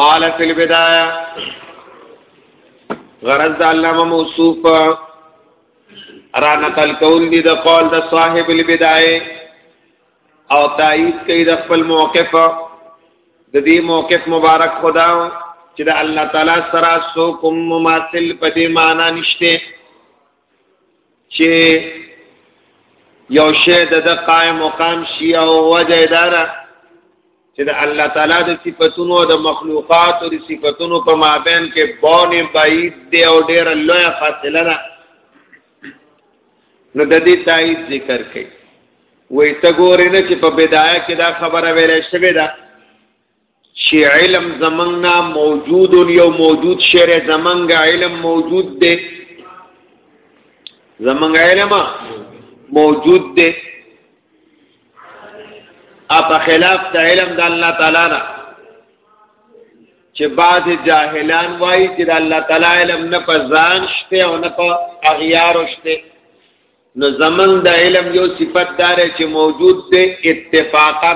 قال فی البدايه غرض د علامه موصوف را نقل کول دي د قول د صاحب البدايه او تایید کوي د خپل موقف د دې موقف مبارک خدا چې د الله تعالی سره سو کوم مماثل په دې معنی نشته چې یو شی د د قائم مقام شي او وجه اداره چې د الله تعالی د صفاتونو او د مخلوقات او د صفاتونو په مابین کې بونه بعید دی او ډیر لوی فاصله ده نو د دې تایید ذکر کړي وې ته ګورې نه چې په بدايه کې دا خبره ویلې شوې ده چی علم زمنګ نه موجود یو موجود شعر زمنګ علم موجود دی زمنګ علم موجود دی اپا خلاف د علم د الله تعالی نه چې بعض جاهلان وایي چې د الله تعالی علم نه په ځان شته او نه په اغیار شته نو زمنګ د علم یو صفت دار چې موجود دی اتفاقا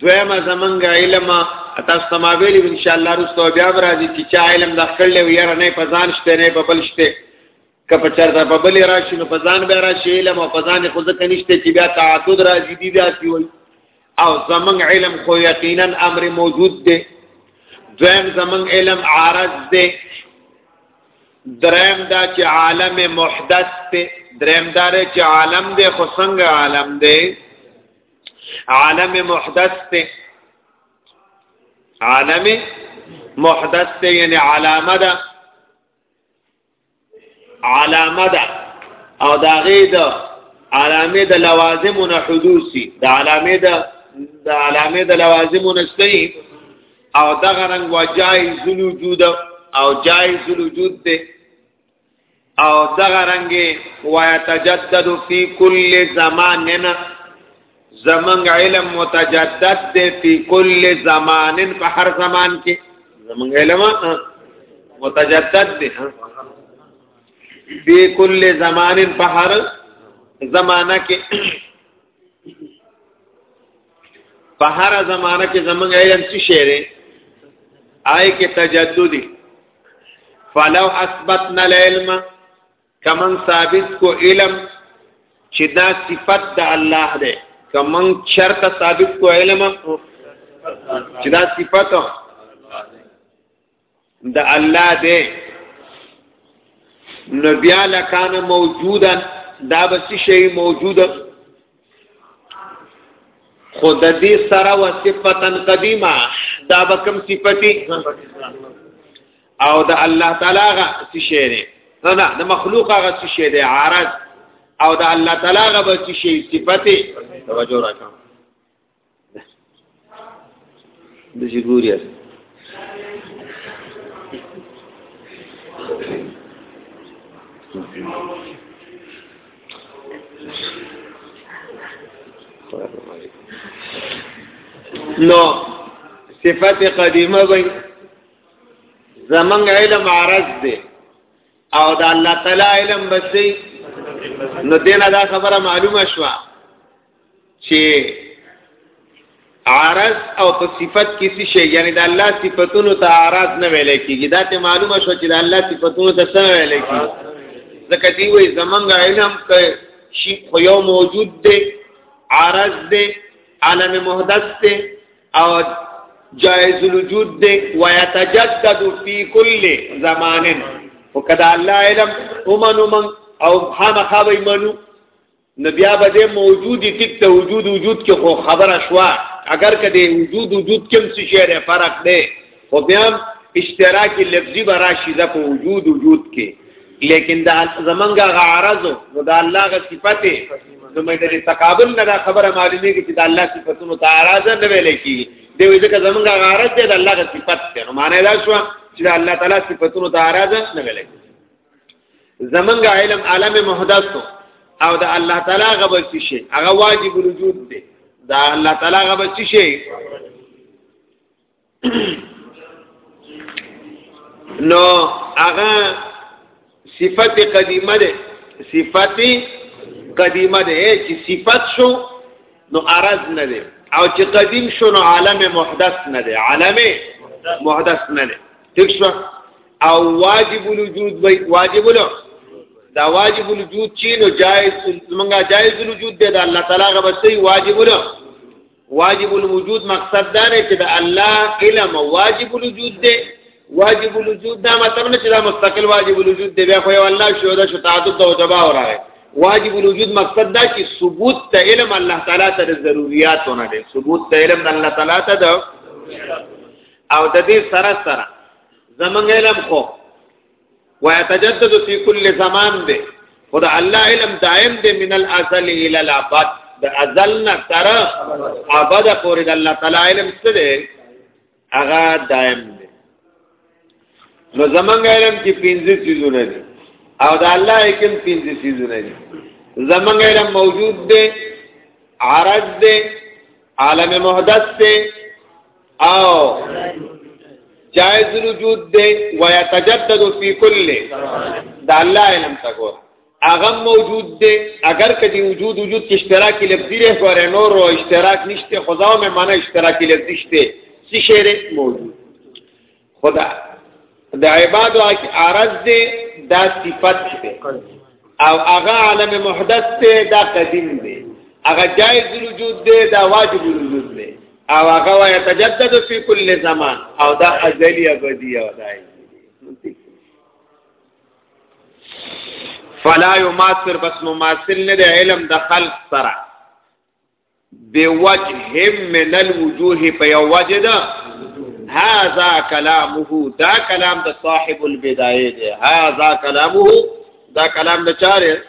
دویمه زمنګ علم تاسو ته ما ویلي ان شاء الله رسو بیا راځي چې چا علم د خپل له یاره نه په ځان شته نه په بل شته که په چرته په بل راشي نو په ځان به راشي علم او په ځان خو ځکه نشته چې بیا تعدد راځي دي بیا سی وي او زمنګ علم خو یقینا امر موجود دی دویم زمنګ علم عارض دی درم دا چې عالم محدث ته درم دا چې عالم دی خو څنګه عالم دی عالم محدث ته عالم محدث ته یعنی علامه ده علامه ده او دا غي ده علامه د لوازمونه حدوثي د علامه د د علامه د لوازمونه سي او دغه رنګ وجایز الوجود او جایز الوجود دی او دغه رنګ ويتجدد فی کل زماننا زمنګ علم متجدد دی فی کل زمان په هر زمان کې زمنګ علم متجدد دی فی کل زمان په هر زمانہ کې په هر زمانہ کې زمونږ علم څه شی دی آی کې تجددي فلو اثبتنا العلم کمن ثابت کو علم چې دا صفت د الله ده کمن شرط ثابت کو علم چې دا صفت د الله دی نو بیا لکان موجودا دا بس شی موجود خود دې سره و صفتن قدیمه دا به کوم صفتی او د الله تعالی غا څه شی دی نه نه د مخلوق غا څه شی دی عارض او د الله تعالی غا به څه شی صفته توجه راکړه د چې ګوري نو صفت قدیمه وي زمنګ علم عرض دی او د الله تعالی علم بسې نو دینه دا خبره معلومه شوه چې عارض او په صفت کې څه شي یعنی د الله صفاتونو ته عارض نه ویل کېږي دا ته معلومه شو چې د الله صفاتونو ته څه ویل کېږي ځکه دی وې زمونږ علم کې شي خو یو موجود دی عارض دی عالم محدث دی او جائز الوجود دی ويتجدد في كل زمان وکدا الله علم ومنو من او خامخا وي منو نو بیا به د موجودی ټیک ته وجود وجود کې خو خبره شوه اگر کده وجود وجود کې څه شی فرق دی خو بیا اشتراکی لفظي براشي د په وجود وجود کې لیکن دا زمنګا غرض نو دا الله غ صفته نو مې د تقابل نه دا خبره معلومه کې چې دا الله صفاتونو تعارض نه ویل کی دی وې ځکه زمنګا غرض دی دا الله غ صفت دی نو معنی دا شو چې دا الله تعالی صفاتونو تعارض نه ویل کی زمنګ علم عالم محدث او د الله تعالی غبر څه شي هغه واجب الوجود دی دا الله تعالی غبر څه شي نو هغه صفت قدیمه ده صفت قدیمه ده چې صفت شو نو عرض نه ده او چې قدیم شو نو عالم محدث نه ده عالم محدث نه ده ٹھیک شو او واجب الوجود وای واجب له دا واجب الوجود چې نو جائز منګه جائز الوجود دی دا الله تعالی غو بسې واجب له واجب الوجود مقصد دا نه چې دا الله علم واجب الوجود دی واجب الوجود دا مطلب نه چې دا مستقل واجب الوجود دی بیا خو یو الله شو دا شتاعت او جواب راغی واجب الوجود مقصد دا چې ثبوت ته علم الله تعالی ته ضرورت نه دی ثبوت ته علم الله تعالی ته او د دې سره سره زمنګ علم خو ويتجدد في كل زمان دی خدا الله علم دائم دی من الازل الى الابد د ازلنا تر ابد پورې د الله تعالی علم څه دی هغه دائم دی نو زمنګ علم کې پنځه چیزونه دي او د الله حکم پنځه چیزونه دي زمنګ علم موجود دی عرض دی عالم محدث دی او جائز الوجود دی ويتجدد في كل دا الله علم تکو اغه موجود دی اگر کدی وجود وجود کې اشتراکی لفظی ره غره نور او اشتراک نشته خداو مې معنی اشتراکی لفظی شته څه شی موجود خدا د عبادو عرض دی دا صفت دی او هغه عالم محدث دی دا قدیم دی هغه جایز وجود دی دا واجب وجود دی او هغه وای تجدد فی کل زمان او دا ازلی ابدی او دای فلا یماثر بس مماثل نه دی علم د خلق سره بوجه من الوجوه په یو وجه ده هاذا کلامه دا کلام د صاحب البدایه ده هاذا کلامه دا کلام د چاره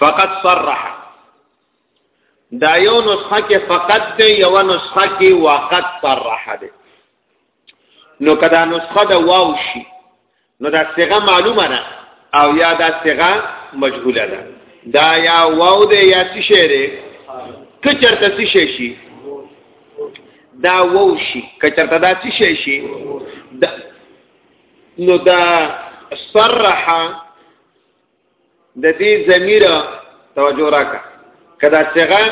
فقط صرح دا یو نسخه کې فقط دی یو نسخه کې وقت صرح دی نو کدا نسخه د واو شي نو دا صيغه معلومه ده او یا دا صيغه مجهوله ده دا یا واو ده یا څه شی ده کچرته څه شی شي دا واو شي کچرته دا څه شی شي نو دا صرح د دې ضمیر توجه راکا کدا صيغه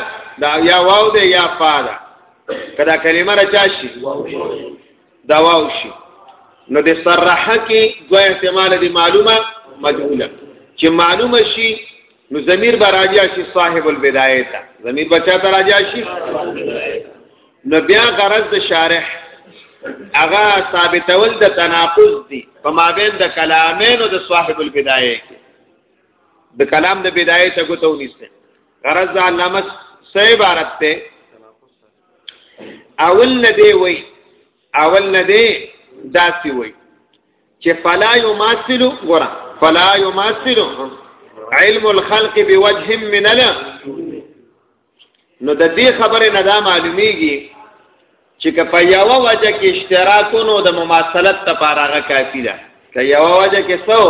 دا یا واو ده یا فا ده کدا کلمه را چا شي دا واو شي نو د صرحه کې دوه احتمال دي معلومه مجهوله چې معلومه شي نو ضمیر به راجع شي صاحب البدايه ته ضمیر بچا ته راجع شي نو بیا غرض د شارح هغه ثابتول د تناقض دی په مابین د کلامین او د صاحب البدایه کې د کلام د بدایه ته کوته ونیسته غرض د علامه سه عبارت ته اول نه دی وای اول نه دی داسي وای چې فلا یماثل غرا فلا یماثل علم الخلق بوجه من لا نو د دې خبرې نه دا معلومیږي چې که په یو وجه کې اشتراکونو د مماثلت لپاره هغه کافی ده که یو وجه کې څو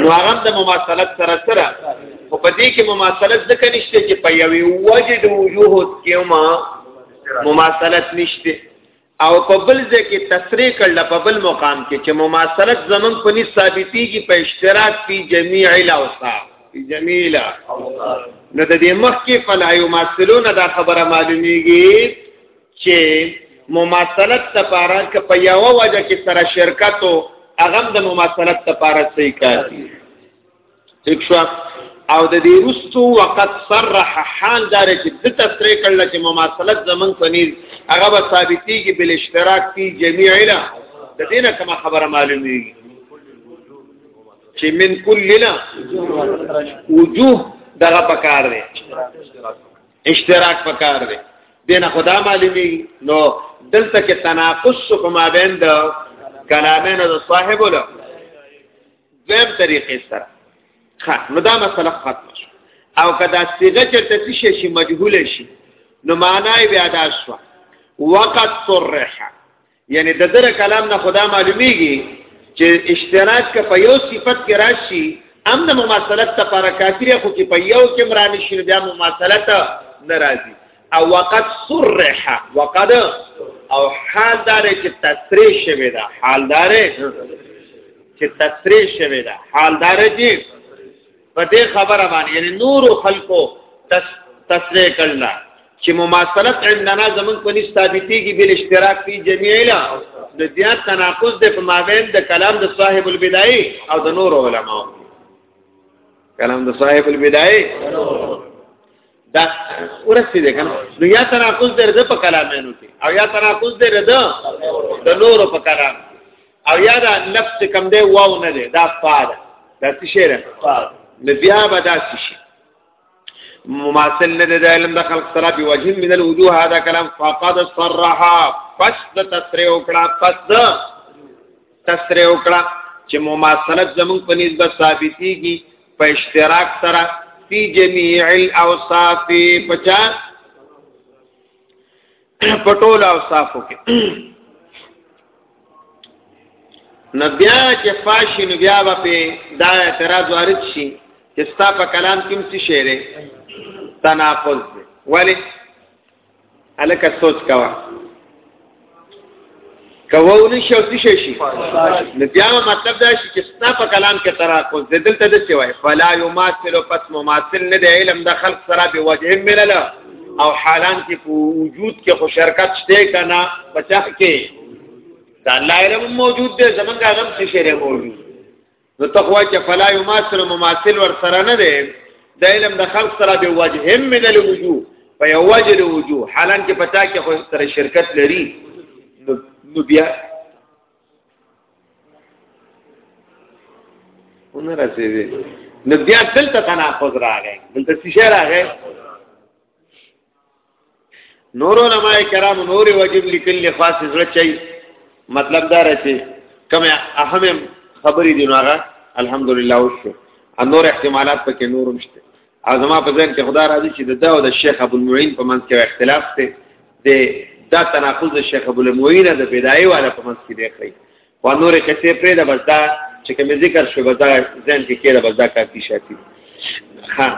نو هغه د مماثلت سره سره خو په دې کې مماثلت ځکه نشته چې په یوې وجه د وجوه کې ما مماثلت نشته او په بل ځای کې تصریح کړل په بل مقام کې چې مماثلت زمنګ په نس ثابتيږي په اشتراک په جميع الاوصاف په جميع الاوصاف نو د دې مخ کې فلا يماثلون دا خبره معلوميږي چې مماثلت لپاره که په یو وجه کې سره شرکت او هغه د مماثلت لپاره صحیح کار ٹھیک شو او د دې رستو وقت صرح حال دار چې د تصریح کړل چې مماثلت زمنګ پنیز هغه به ثابتي کې بل اشتراک فی جميع لا د دې نه کوم خبره معلومیږي چې من کلنا وجوه دغه پکار دی اشتراک پکار دی دینه خدا معلومی نو دلته کې تناقض کومه بین د کلامین د صاحب له دویم طریقې سره ښه نو دا مسله ختمه شو او که دا صیغه چېرته څه شي شي مجهوله شي نو معنا یې بیا دا شوه وقد صرح یعنی د دغه کلام نه خدا معلومیږي چې اشتراک که په یو صفت کې راشي امن مماثلت ته پر کافر خو کې په یو کې مرانه شي بیا مماثلت ناراضي او وقد صرح وقد او حال دار چې تصریح شوی دا حال دار چې تصریح شوی دا حال دار چې په دې خبره باندې یعنی نور خلقو تصریح کړل چې مماثلت عندنا زمون په نس ثابتي کې بل اشتراک په جميع لا د زیات تناقض د په مابین د کلام د صاحب البدای او د نور علماء کلام د صاحب البدای دا ورسې ده کنه نو یا تناقض در ده په کلامینو کې او یا تناقض در ده د نورو په کلام او یا دا لفظ کم دی واو نه دی دا فاده دا څه شی ده نو بیا به دا څه شي مماثل نه دی علم د خلق سره په وجه من الوجوه هذا كلام فقد صرح پس د تسریع وکړه پس د تسریع وکړه چې مماثلت زمون په نسبت ثابتيږي په اشتراک سره فی جميع الاوصاف پچا پټول اوصافو کې نبیا چې فاشي نو بیا په دا اعتراض وارد شي چې ستا په کلام کې څه شعر تناقض ولی الکه سوچ کوا کوو نشو څه شي شي نو بیا مطلب دا شي چې ستا په کلام کې تراکوز د دلته د څه وای فلا یماثل پس مماثل نه دی علم د خلق سره به وجه ملل او حالان کې په وجود کې خو شرکت شته کنه بچا کې دا الله علم موجود دی زمونږ غم څه شی موجود نو تخوا چې فلا یماثل مماثل ور سره نه دی د علم د خلق سره به وجه هم من الوجوه په یو وجه د وجوه حالان کې پتا کې خو سره شرکت لري نو بیا ونه راځي نو بیا دلته تناقض راغی دلته څه شی راغی نور علماء کرام نور واجب لیکل خاص زړه چي مطلب دا رچي کوم اهم خبرې دي نوغه الحمدلله وشو نور احتمالات پکې نور مشته اعظم په ځین کې خدا راضي چې د دا او د شیخ ابو المعين په منځ کې اختلاف ته د دا تناقض د شیخ ابو المعين د بدايه والا په منځ کې دی و نور کسې پرې د بس دا چې کوم ذکر شو بس دا ځین کې کېده بس دا کافي شاتي ها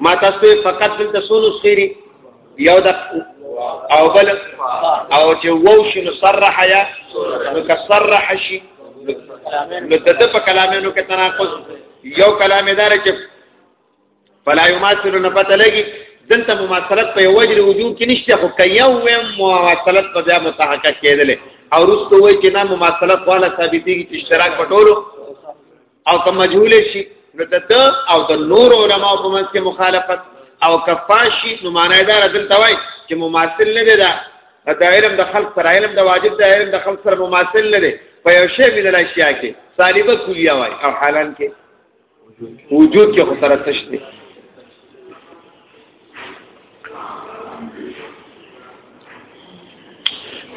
ما تاسو فقط دلته سونو سری یو د او بل او چې وو شنو صرح یا نو که صرح شي نو د په کلامونو کې تناقض یو کلام دار چې فلا یماثلون پته لګي دلته مماثلت په وجر وجود کې نشته خو کيو ویم مماثلت په بیا متحقق کېدل او رستو وای چې نه مماثلت والا ثابتېږي چې اشتراک پټولو او که مجهول شي نو د او د نور علما په منځ کې مخالفت او کفاشي نو معنی دار دلته وای چې مماثل نه دی دا د علم د خلق سره علم د واجب د علم د خلق سره مماثل نه دی په یو شی من الاشیاء کې صالبه کلیه وای او حالان کې وجود کې خو سره تش دی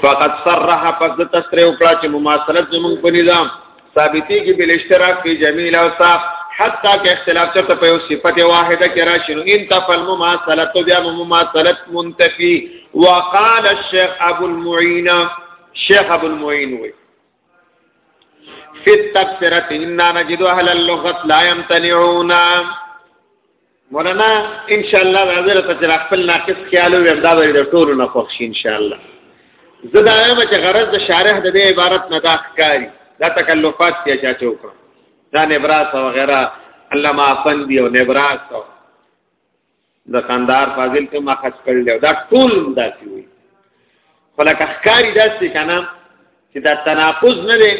فقط صرح پس د تشریح وکړه چې مماثلت زمونږ په نظام ثابتي کې بل اشتراک په جمیل او صاف حتی کې اختلاف چرته په یو صفت واحده کې راشي نو ان تفل مماثلت بیا مماثلت منتفي وقال الشيخ ابو المعين شيخ ابو المعين وي فی التبصرة انا نجد اهل اللغت لا يمتنعون مولانا ان شاء الله حاضر ته چې خپل ناقص خیال او امدا به د ټولو نه خوښ شي ان شاء الله زدا ما چې غرض د شارح د دې عبارت نه داخکاری دا تکلفات کې چا چوکړه دا نبراس او غیره علامه افندی او نبراس او د قندار فاضل ته ما خاص کړل دا ټول داسې وي خلک اخکاری داسې کنه چې دا تناقض نه دی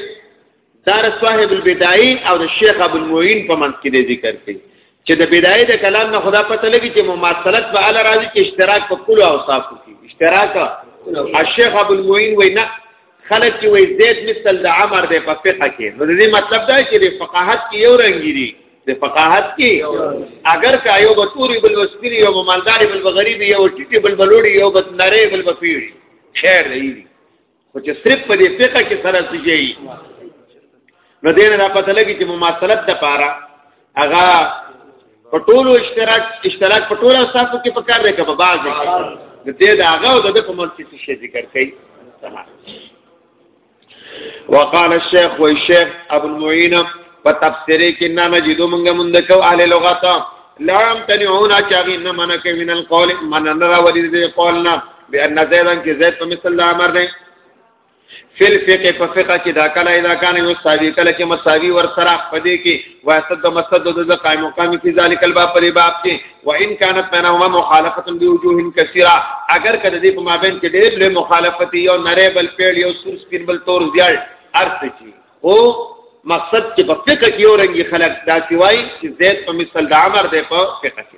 دار صاحب البدایي او د شیخ ابو المعین په منځ کې ذکر کړي چې د بدایي د کلام نه خدا پته لګي چې مماثلت په اعلی راځي کې اشتراک په کلو اوصافو کې اشتراک الشیخ ابو المعین وینا خلک چې وای زید مثل د عمر د په فقہ کې نو دې مطلب دا چې د فقاهت کې یو رنګی دي د فقاهت کې اگر کا یو بتوري بل وسپری یو مالدار بل غریب یو ټیټي بل بلوړي یو بت نری بل بپیړي خیر دی خو چې صرف په دې فقہ کې سره سجي نو دې نه پته لګي چې مماثلت د پاره هغه په ټولو اشتراک اشتراک په ټولو اساسو کې پکار دی کبه باز دی د دې د هغه او د په منځ کې څه ذکر کړي وقال الشيخ والشيخ ابو المعين په تفسیر کې نه نجد مونږ مونږ کو اهل لغت لا يمتنعون چاغي نه من کوي من القول من نرى ولي دې قولنا بان زيدن کې زيد په مثل امر نه فل فقه په فقه کې دا کله اذا کان یو ساوی کله چې مساوی ور سره پدې کې واسد مسد د قائم مقام فی ذلک الباب پر باب کې و ان كانت بينهما مخالفه بوجوه كثيره اگر کله دې په مابین کې ډېر له مخالفت یو نری بل پیړ یو سور سپین بل تور زیړ ارث چی او مقصد چې په فقه کې یو رنګي خلق دا سیوای چې زید په مثال د عمر دی په فقه کې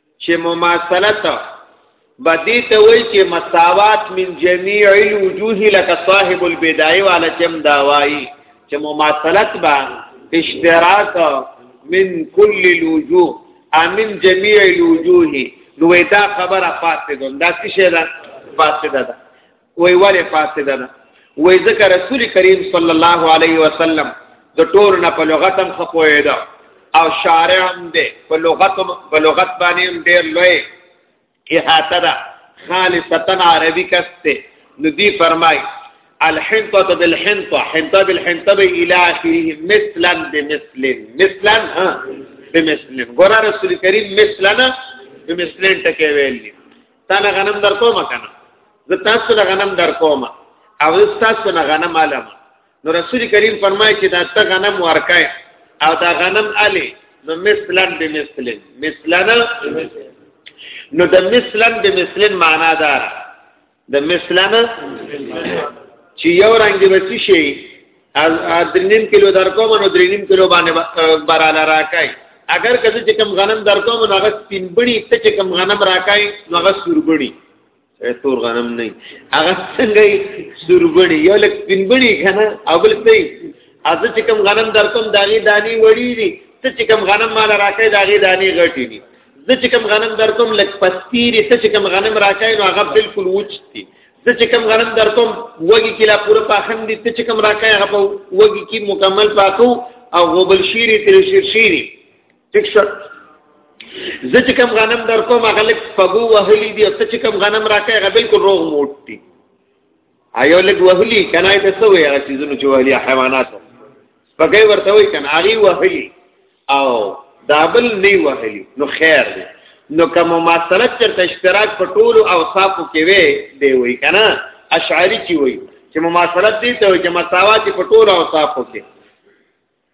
چې مماثلت بدی ته وای چې مساوات من جميع الوجوه لك صاحب البدايه والا چم دا وای چې مماثلت با اشتراک من كل الوجوه امن جميع الوجوه نو دا خبره فاسده دا څه شی ده فاسده ده وی ولی فاسده ده وی ځکه رسول کریم صلی الله علیه وسلم د ټول نه په لغت هم خپوی ده او شارع هم ده په لغت په لغت باندې هم ډیر لوی احاطه ده خالصتا عربی کسته نو دی فرمای الحنطه بالحنطه حنطه بالحنطه الى اخره مثلا بمثل مثلا ها بمثل ګور رسول کریم مثلا بمثل ټکه ویلی تا نه غنم در کوم کنه زه تاسو له غنم در کوم او تاسو نه غنم علم نو رسول کریم فرمایي چې دا ته غنم ورکای او دا غنم علي نو مثلن به مثلن مثلن نو د مثلن به مثلن معنا دار د مثلن چې یو رنگ به شي از درنیم کیلو در کوم نو درنیم کیلو باندې براله راکای اگر کله چې کم غنم در کوم نو هغه سپینبړی ته چې کم غنم راکای نو هغه سوربړی تور غنم نه هغه څنګه سوربړی یو لک سپینبړی کنه او بل څه از چې کم غنم در کوم داغي دانی وړی دي ته چې کم غنم مال راکای داغي دانی غټی دي زه چې کم غنم در کوم لک پستیری ته چې کم غنم راکای نو هغه بالکل وچتی زه چې کوم غنم در کوم وږي کې لا پوره پاخن دي ته چې کوم راکای هغه په وږي کې مکمل پاکو او غوبل شيري تل شیر شيري ټیک شو زه چې کوم غنم در کوم هغه لک فغو وهلي دي ته چې کوم غنم راکای هغه بالکل روغ موټ دي ایو لک وهلي کنه ته سوې هغه چیزونه چې وهلي حیوانات پکې ورته وي کنه هغه وهلي او دابل نه وهلی نو خیر دی نو که مماثلت چرته اشتراک په ټولو اوصافو کې وي دی وای کنه اشعری کی وای چې مماثلت دی ته چې مساوات په ټولو اوصافو کې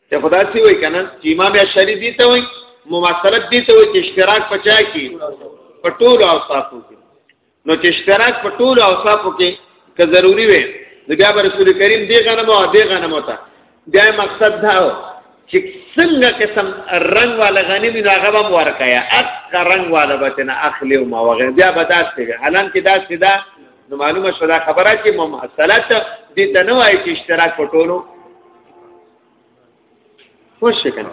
ته خدا سی وای کنه چې امام اشعری دی ته وای مماثلت دی ته وای چې اشتراک پچا کی په ټولو اوصافو کې نو چې اشتراک په ټولو اوصافو کې که ضروری وي نو بیا رسول کریم دی غنمو او دی غنمو ته بیا مقصد دا و چې څنګه قسم رنگ والا غنمی نو هغه هم ورکایا اق رنگ والا به نه اخلي او ما وغه بیا به داسې وي حالان کې داسې دا نو معلومه شو دا خبره چې مماثلت دې ته نه وایي چې اشتراک په ټولو وشه کنه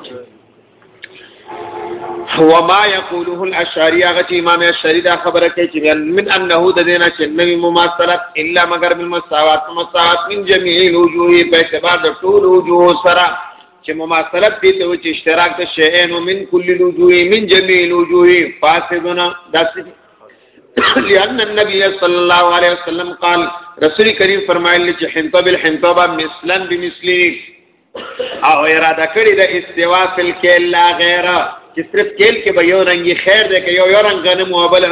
هو ما يقوله الاشعري هغه چې امام اشعري دا خبره کوي چې من انه د دینه چې نوی مماثلت الا مگر من مساوات مساوات من جميع الوجوه په اعتبار د ټول وجوه سره چې مماثلت دي ته چې اشتراک د شیئن من کل الوجوه من جميع الوجوه فاسدنا داسې لأن النبي صلى الله عليه وسلم قال رسول کریم فرمایلی چې حنطب الحنطبه مثلا بمثله او اراده کړی د استوا فل کېل لا غیر چې صرف کېل کې به یو رنګي خیر دی که یو یو رنګ غنم او بل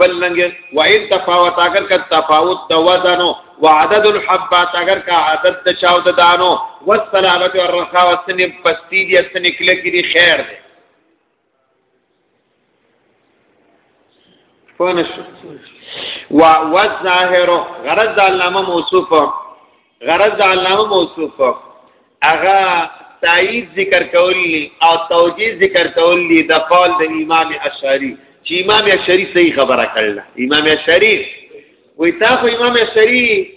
بل رنګ و ان تفاوت اگر کا تفاوت د وزنو و عدد الحبات اگر کا عدد د چاو د دانو و سلامت او رخاوت سن پستی دی سن کله کې خیر دی پونش و والظاهر غرض علامه موصوف غرض علامه موصوف اغا تایید ذکر کولی او توجیه ذکر کولی د قول د امام اشعری چې امام اشعری صحیح خبره کړله امام اشعری وی تا خو امام اشعری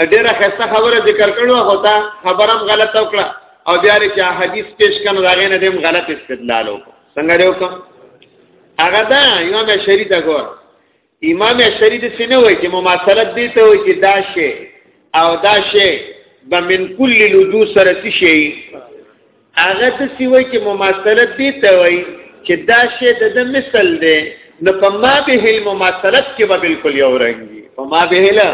ډیره خسته خبره ذکر کړو خو تا خبرم غلط وکړه او بیا لري چې حدیث پیش کنه دا غینه دیم غلط استدلال وکړه څنګه دی وکړه هغه دا امام شری دا ګور امام شری د سینه وای چې مماثلت دی ته وای چې دا شی او دا شی به من کل لجو سره شي هغه داسې وایي چې مماثلت دې ته وایي چې دا شی د د مثل دی نو په ما به المماثلت کې به بالکل یو رنګ وي په ما به له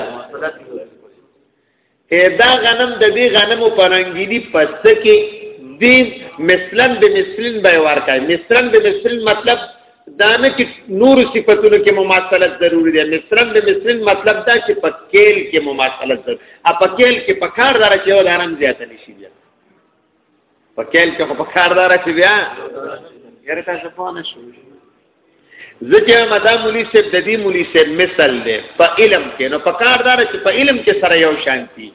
دا غنم د دې غنمو په رنګي دي پس کې دې مثلن به مثلن به ورکای مثلن به مثلن مطلب دا نه چې نور صفاتونو کې مماثلت ضروری دی مثلن به مثلن مطلب دا چې په کېل کې مماثلت ضروري اپ کېل کې په کار دره کې ولارم زیات نشي بیا په کېل کې خو په کار دار چې بیا یاره تاسو په نه شو ځکه مدا مولي صاحب د دې مولي صاحب مثال دی په علم کې نو په کار دار چې په علم کې سره یو شانتي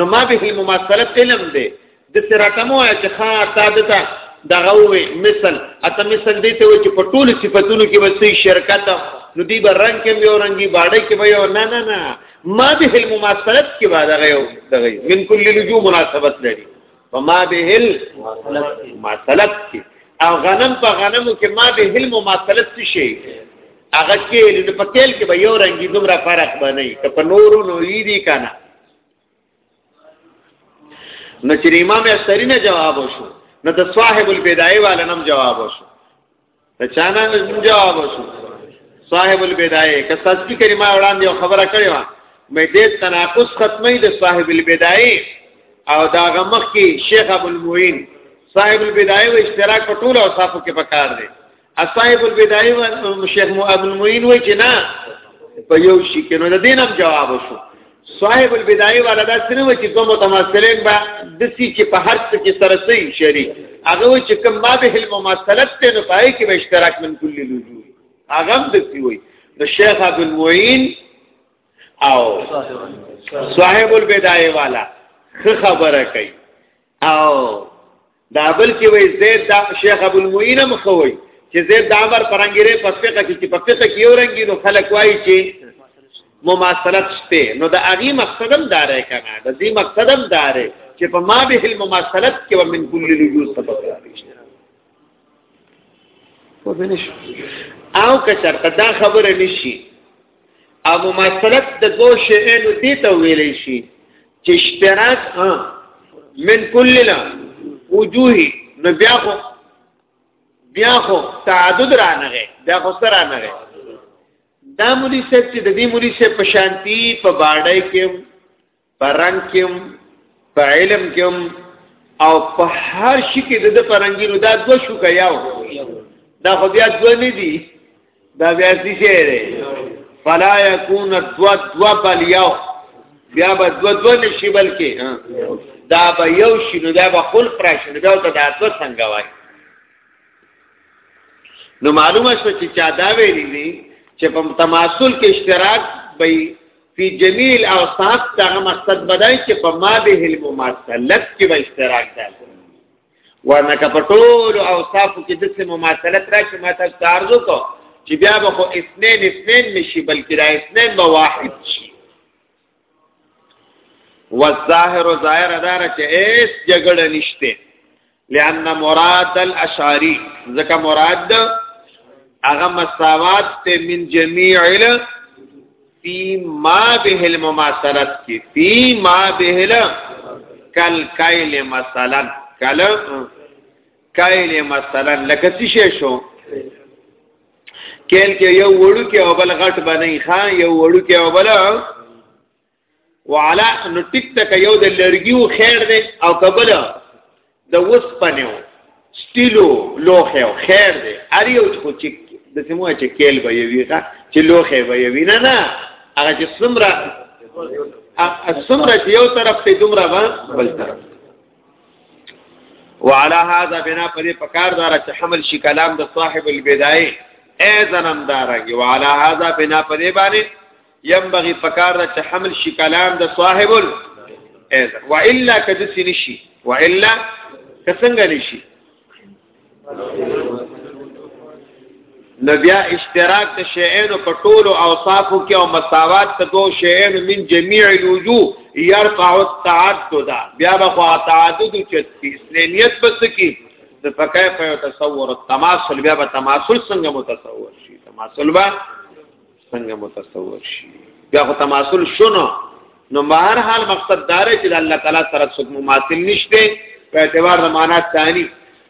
نو ما به علم مماثله علم دی د سراتمو چې ښا تا دته دغه وې مثال اته مثال دی ته چې په ټولو صفاتونو کې وسې شرکت نو دی به رنگ کې یو رنگي باډې کې به یو نه نه نه ما به المماثلت کې بعد غيو دغه من کل لجو مناسبت لري فما به المماثلت کې او غنم په غنمو کې ما به المماثلت څه شي هغه کې د پتیل کې به یو رنگي دومره فرق باندې ک په نورو نو یې دي کنه نو چې امام استری نه جواب وشو نو د صاحب البدایه والنم جواب وشو چانه نظم جواب وشو صاحب البدایه که تاسو کریمه وړاندې یو خبره کړې و مې دې تناقض ختمې د صاحب البدایه او دا غمخ کې شیخ ابو المعین صاحب البدایه و اشتراک په ټولو اوصافو کې پکار دی صاحب البدایه و شیخ ابو المعین و چې نه په یو شي کې نو د دینم جواب وشو صاحب البدایه والا دا سره و چې دوه متماثلین به د سی چې په هر څه کې سره سي شریک هغه و چې کوم ما به المماثلت ته نه پای کې به اشتراک من کل لوجو هغه د سی وي د شیخ عبد المعین او صاحب البدایه والا خبره کوي او دا بل کې وای زید دا شیخ ابو المعین مخوي چې زید د عمر پرنګره په فقہ کې چې په فقہ کې یو رنګي نو خلک وایي چې مماثلت شته نو د اغي مقصدم دارې کنه د دې مقصدم دارې چې په ما به المماثلت کې ومن کل لجوز سبب راځي او کچر دا خبره نشي او مماثلت د دوه شیانو دي ته ویل شي چې اشتراک ها من کلنا وجوه نو بیا خو بیا خو تعدد را نغه بیا خو سره نغه دا مولي صاحب چې د دې مولي صاحب په شانتي په باډای کې پرنګ کېم په علم کېم او په هر شي کې د پرنګي نو دا دو شو کياو دا خو بیا دو نه دي دا بیا څه شي دی فلا يكون دو دو بل یو بیا به دو دو نشي بلکې دا به یو شي نو دا به خلق راشي نو دا ته دا دو څنګه وای نو معلومه شو چې چا دا ویلي دي چې په تماسل کې اشتراک به فی جميع الاوصاف دا مقصد بدای چې په ما به المماثلت کې به اشتراک ده ورنکه په ټول اوصاف کې د څه مماثلت راشي ما تاسو تعرض کو چې بیا به خو اثنين اثنين نشي بلکې دا اثنين به واحد شي والظاهر ظاهر دار چې اس جګړه نشته لأن مراد الاشعری ځکه مراد هغه مساوات ته من جميع فی ما به المماثلت کی فی ما به کل کایل مثلا کل کایل مثلا لکه څه شی شو کېل کې یو وړو کې او بل غټ باندې ښا یو وړو کې او بل وعلى نو ټیک تک یو د لرګیو خیر دی او قبل د وسپنیو سټیلو لوخه خیر دی اری او خو چې د سمو چې کېل به یوي کا چې لوخه به یوي نه نه هغه چې سمرا سمرا چې یو طرف ته دومره به بل طرف وعلى هذا بنا پرې پکار دار چې حمل شي کلام د صاحب البدايه اذنم دارنګ وعلى هذا بنا پرې باندې ينبغي پکار ده چې حمل شي کلام د صاحب ال والا کده سنشي والا کسنګ نشي نبیا اشتراک ته شیئن په ټولو اوصافو کې او مساوات ته دوه شیئن من جميع الوجوه يرفع التعدد بیا به تعدد چې اسلاميت بس کې د فکیف یو تصور التماثل بیا به تماثل څنګه متصور شي تماثل به څنګه متصور شي بیا خو تماثل شونه نو بهر حال مقصد دار چې د الله تعالی سره څوک مماثل نشته په اعتبار د معنا ثاني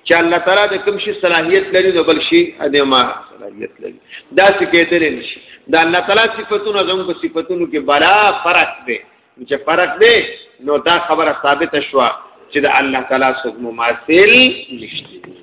چې الله تعالی د کوم شي صلاحيت لري نو بل شي د ما صلاحيت لري دا څه کېدل نشي د الله تعالی صفاتونو زموږ په صفاتونو کې بلا فرق دی چې فرق دی نو دا خبره ثابته شوه چې د الله تعالی څوک مماثل نشته